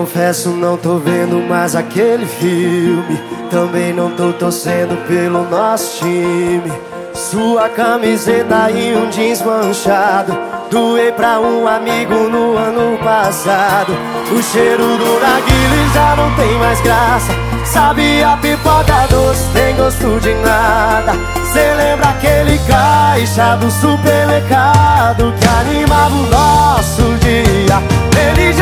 Confesso, não tô vendo mais aquele filme. Também não tô torcendo pelo nosso time. Sua camiseta e um jeans manchado. Doei pra um amigo no ano passado. O cheiro do narguile já não tem mais graça. Sabe a pipoca doce, tem gosto de nada. Cê lembra aquele caixa do supermercado que animava o nosso dia? Ele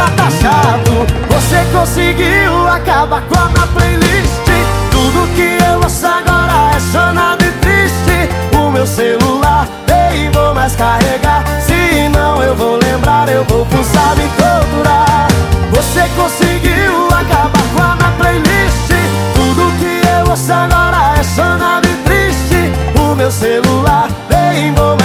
conseguiu acabar com a minha playlist. Tudo que eu ouço agora é sonado e triste. O meu celular nem vou mais carregar. Se não eu vou lembrar, eu vou pulsar me torturar. Você conseguiu acabar com a minha playlist. Tudo que eu ouço agora é sonado e triste. O meu celular nem vou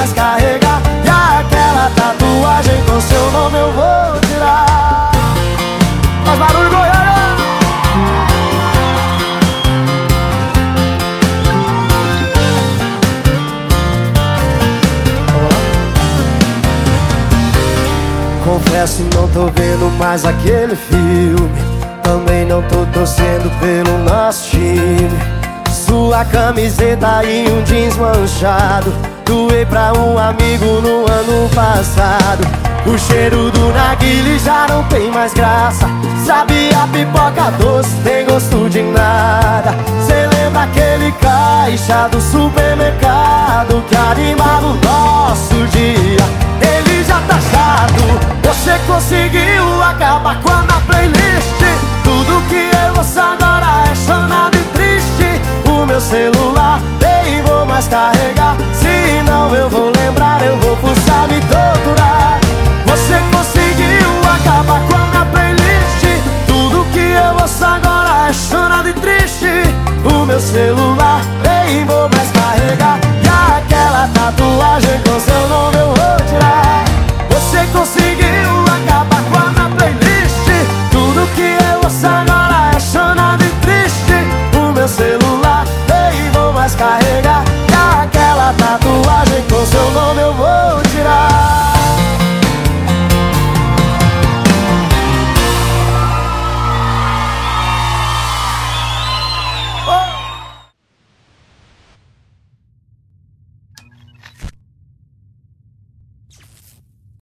Confesso, não tô vendo mais aquele filme. Também não tô torcendo pelo nosso time. Sua camiseta e um jeans manchado. Doei pra um amigo no ano passado. O cheiro do narguile já não tem mais graça. Sabe a pipoca doce, tem gosto de nada. Cê lembra aquele caixa do supermercado que animava o nosso dia? Carregar, Se não eu vou lembrar, eu vou pulsar, me torturar. Você conseguiu acabar com a minha playlist. Tudo que eu ouço agora é chorado e triste. O meu celular nem vou mais carregar. E aquela tatuagem com seu nome eu vou tirar. Você conseguiu acabar com a minha playlist. Tudo que eu ouço agora é chorado e triste. O meu celular ei, vou mais carregar.